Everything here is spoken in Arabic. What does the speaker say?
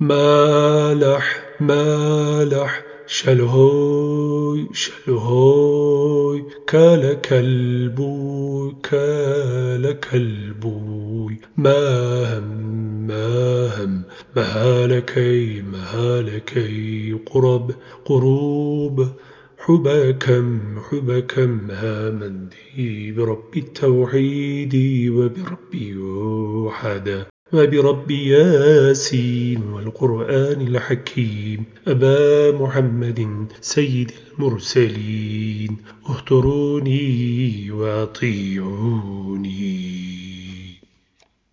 مالح مالح شلهوي شلهوي كال كلبوي كال كلبوي. ماهم ماهم مهالكي مهالكي قرب قروب. حبكم حبكم هامندي برب التوحيد وبرب يوحد. وبرب ياسين والقرآن الحكيم أبا محمد سيد المرسلين اهتروني وأطيعوني